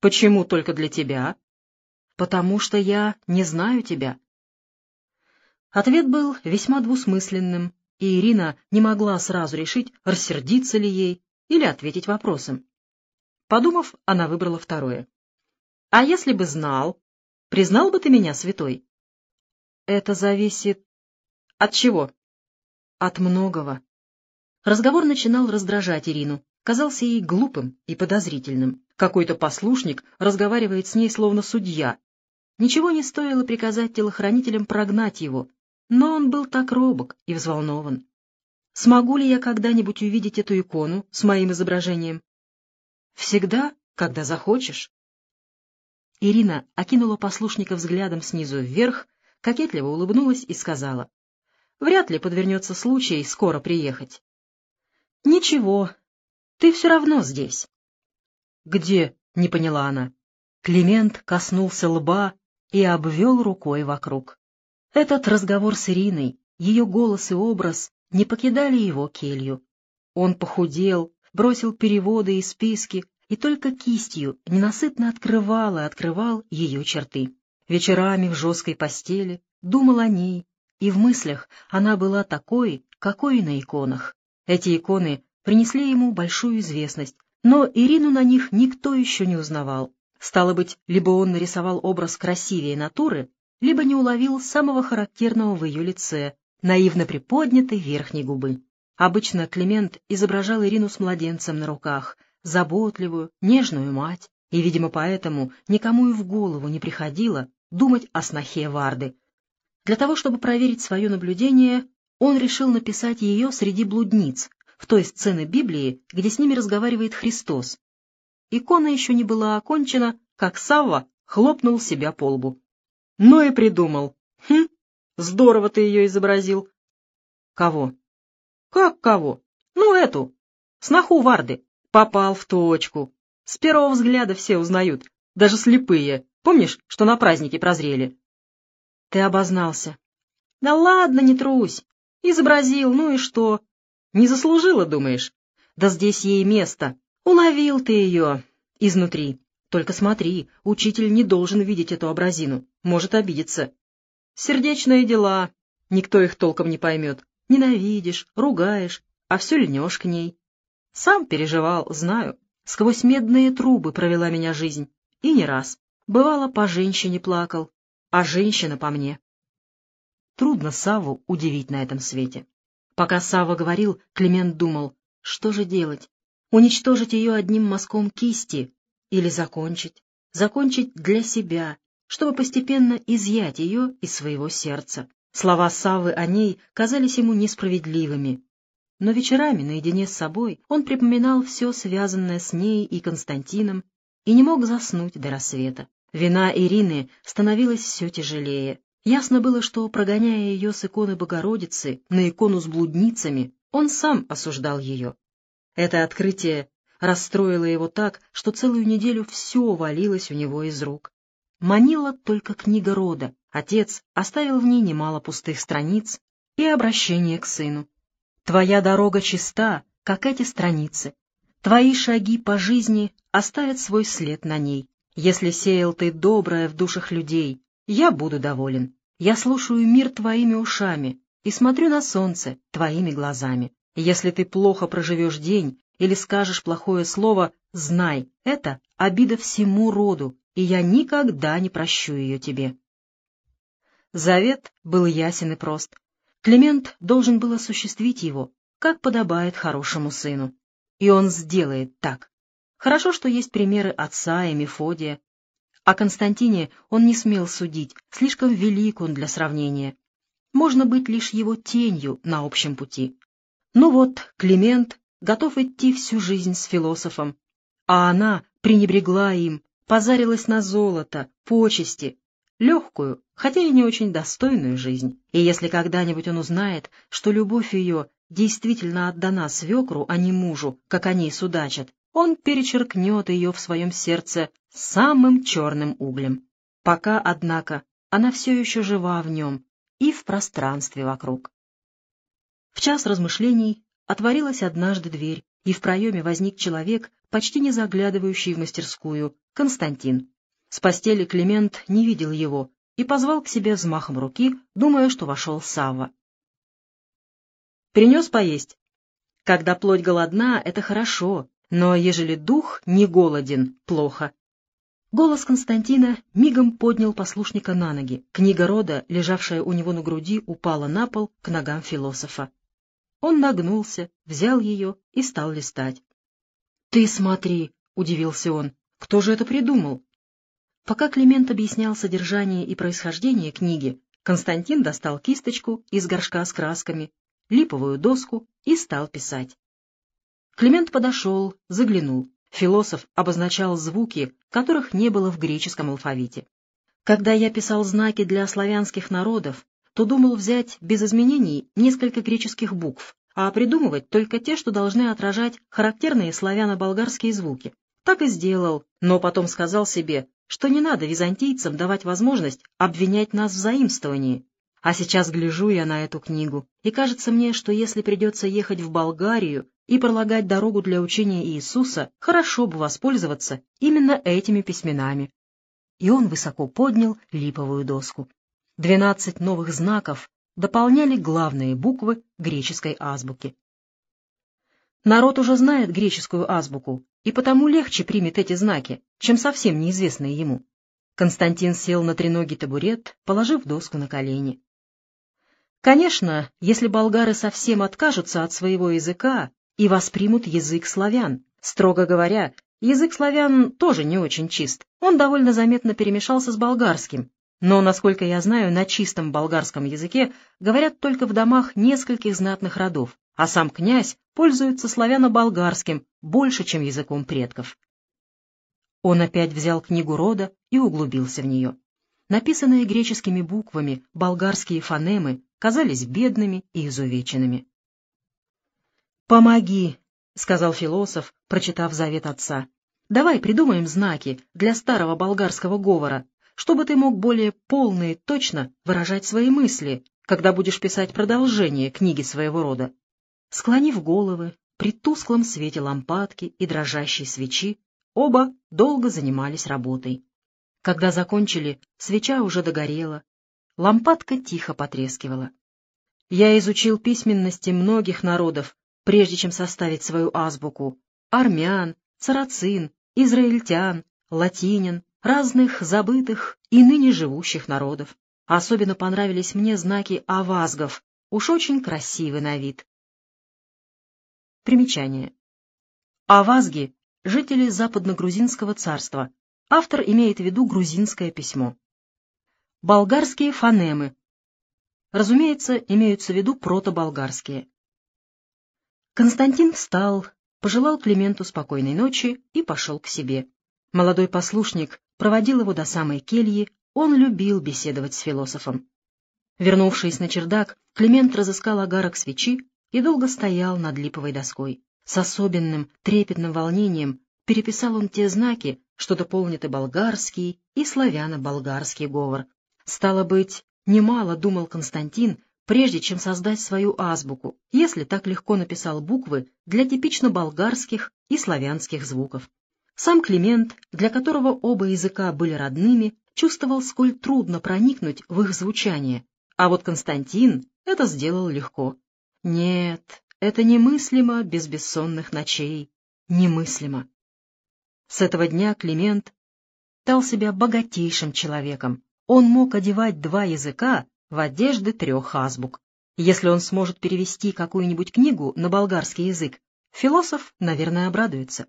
Почему только для тебя? Потому что я не знаю тебя. Ответ был весьма двусмысленным, и Ирина не могла сразу решить, рассердиться ли ей или ответить вопросом. Подумав, она выбрала второе. «А если бы знал, признал бы ты меня святой?» «Это зависит...» «От чего?» «От многого». Разговор начинал раздражать Ирину, казался ей глупым и подозрительным. Какой-то послушник разговаривает с ней словно судья. Ничего не стоило приказать телохранителям прогнать его, но он был так робок и взволнован. Смогу ли я когда-нибудь увидеть эту икону с моим изображением? Всегда, когда захочешь. Ирина окинула послушника взглядом снизу вверх, кокетливо улыбнулась и сказала, «Вряд ли подвернется случай скоро приехать». «Ничего, ты все равно здесь». «Где?» — не поняла она. Климент коснулся лба и обвел рукой вокруг. Этот разговор с Ириной, ее голос и образ не покидали его келью. Он похудел, бросил переводы и списки, и только кистью ненасытно открывал и открывал ее черты. Вечерами в жесткой постели думал о ней, и в мыслях она была такой, какой на иконах. Эти иконы принесли ему большую известность, но Ирину на них никто еще не узнавал. Стало быть, либо он нарисовал образ красивее натуры, либо не уловил самого характерного в ее лице, наивно приподнятой верхней губы. Обычно Климент изображал Ирину с младенцем на руках, заботливую, нежную мать, и, видимо, поэтому никому и в голову не приходило думать о снохе Варды. Для того, чтобы проверить свое наблюдение, он решил написать ее среди блудниц, в той сцене Библии, где с ними разговаривает Христос. Икона еще не была окончена, как Савва хлопнул себя по лбу. Ну и придумал. Хм, здорово ты ее изобразил. Кого? Как кого? Ну, эту. Сноху Варды. Попал в точку. С первого взгляда все узнают, даже слепые. Помнишь, что на празднике прозрели? Ты обознался. Да ладно, не трусь. Изобразил, ну и что? Не заслужила, думаешь? Да здесь ей место. Уловил ты ее изнутри. Только смотри, учитель не должен видеть эту образину, может обидеться. Сердечные дела, никто их толком не поймет. Ненавидишь, ругаешь, а все льнешь к ней. Сам переживал, знаю. Сквозь медные трубы провела меня жизнь. И не раз. Бывало, по женщине плакал, а женщина по мне. Трудно Саву удивить на этом свете. Пока Сава говорил, Климент думал, что же делать? Уничтожить ее одним мазком кисти или закончить? Закончить для себя, чтобы постепенно изъять ее из своего сердца. Слова Савы о ней казались ему несправедливыми, но вечерами, наедине с собой, он припоминал все связанное с ней и Константином и не мог заснуть до рассвета. Вина Ирины становилась все тяжелее. Ясно было, что, прогоняя ее с иконы Богородицы на икону с блудницами, он сам осуждал ее. Это открытие расстроило его так, что целую неделю все валилось у него из рук. Манила только книга рода. Отец оставил в ней немало пустых страниц и обращение к сыну. Твоя дорога чиста, как эти страницы. Твои шаги по жизни оставят свой след на ней. Если сеял ты доброе в душах людей, я буду доволен. Я слушаю мир твоими ушами и смотрю на солнце твоими глазами. Если ты плохо проживешь день или скажешь плохое слово, знай, это обида всему роду, и я никогда не прощу ее тебе. Завет был ясен и прост. Климент должен был осуществить его, как подобает хорошему сыну. И он сделает так. Хорошо, что есть примеры отца и Мефодия. О Константине он не смел судить, слишком велик он для сравнения. Можно быть лишь его тенью на общем пути. Ну вот, Климент готов идти всю жизнь с философом, а она пренебрегла им, позарилась на золото, почести, легкую, хотя и не очень достойную жизнь. И если когда-нибудь он узнает, что любовь ее действительно отдана свекру, а не мужу, как они судачат, он перечеркнет ее в своем сердце самым черным углем. Пока, однако, она все еще жива в нем и в пространстве вокруг. В час размышлений отворилась однажды дверь, и в проеме возник человек, почти не заглядывающий в мастерскую, Константин. С постели Климент не видел его и позвал к себе взмахом руки, думая, что вошел Савва. «Принес поесть?» «Когда плоть голодна, это хорошо, но ежели дух не голоден, плохо». Голос Константина мигом поднял послушника на ноги. Книга рода, лежавшая у него на груди, упала на пол к ногам философа. Он нагнулся, взял ее и стал листать. — Ты смотри, — удивился он, — кто же это придумал? Пока Климент объяснял содержание и происхождение книги, Константин достал кисточку из горшка с красками, липовую доску и стал писать. Климент подошел, заглянул. Философ обозначал звуки, которых не было в греческом алфавите. Когда я писал знаки для славянских народов, то думал взять без изменений несколько греческих букв, а придумывать только те, что должны отражать характерные славяно-болгарские звуки. Так и сделал, но потом сказал себе, что не надо византийцам давать возможность обвинять нас в заимствовании. А сейчас гляжу я на эту книгу, и кажется мне, что если придется ехать в Болгарию и пролагать дорогу для учения Иисуса, хорошо бы воспользоваться именно этими письменами. И он высоко поднял липовую доску. Двенадцать новых знаков дополняли главные буквы греческой азбуки. Народ уже знает греческую азбуку, и потому легче примет эти знаки, чем совсем неизвестные ему. Константин сел на треногий табурет, положив доску на колени. Конечно, если болгары совсем откажутся от своего языка и воспримут язык славян. Строго говоря, язык славян тоже не очень чист. Он довольно заметно перемешался с болгарским. Но, насколько я знаю, на чистом болгарском языке говорят только в домах нескольких знатных родов, а сам князь пользуется славяно-болгарским больше, чем языком предков. Он опять взял книгу рода и углубился в нее. Написанные греческими буквами болгарские фонемы казались бедными и изувеченными. «Помоги», — сказал философ, прочитав завет отца. «Давай придумаем знаки для старого болгарского говора, чтобы ты мог более полно и точно выражать свои мысли, когда будешь писать продолжение книги своего рода». Склонив головы, при тусклом свете лампадки и дрожащей свечи, оба долго занимались работой. Когда закончили, свеча уже догорела, лампадка тихо потрескивала. Я изучил письменности многих народов прежде чем составить свою азбуку, армян, царацин, израильтян, латинин, разных забытых и ныне живущих народов. Особенно понравились мне знаки авазгов, уж очень красивый на вид. Примечание. Авазги — жители западно-грузинского царства. Автор имеет в виду грузинское письмо. Болгарские фонемы. Разумеется, имеются в виду протоболгарские. Константин встал, пожелал Клименту спокойной ночи и пошел к себе. Молодой послушник проводил его до самой кельи, он любил беседовать с философом. Вернувшись на чердак, Климент разыскал огарок свечи и долго стоял над липовой доской. С особенным трепетным волнением переписал он те знаки, что дополнит и болгарский, и славяно-болгарский говор. Стало быть, немало думал Константин прежде чем создать свою азбуку, если так легко написал буквы для типично болгарских и славянских звуков. Сам Климент, для которого оба языка были родными, чувствовал, сколь трудно проникнуть в их звучание, а вот Константин это сделал легко. Нет, это немыслимо без бессонных ночей, немыслимо. С этого дня Климент стал себя богатейшим человеком. Он мог одевать два языка в одежды трех азбук. Если он сможет перевести какую-нибудь книгу на болгарский язык, философ, наверное, обрадуется.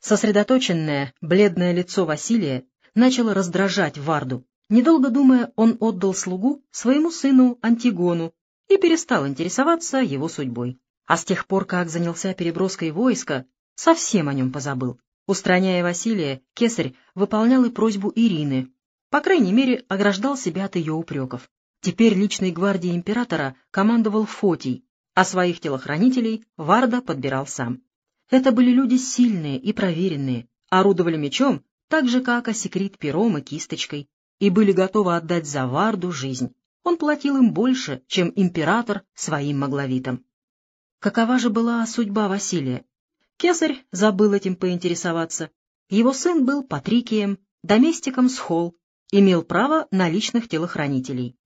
Сосредоточенное, бледное лицо Василия начало раздражать Варду. Недолго думая, он отдал слугу своему сыну Антигону и перестал интересоваться его судьбой. А с тех пор, как занялся переброской войска, совсем о нем позабыл. Устраняя Василия, кесарь выполнял и просьбу Ирины, по крайней мере, ограждал себя от ее упреков. Теперь личной гвардией императора командовал Фотий, а своих телохранителей Варда подбирал сам. Это были люди сильные и проверенные, орудовали мечом так же, как осекрит пером и кисточкой, и были готовы отдать за Варду жизнь. Он платил им больше, чем император своим магловитам. Какова же была судьба Василия? Кесарь забыл этим поинтересоваться. Его сын был патрикием, доместиком с холл, имел право на личных телохранителей.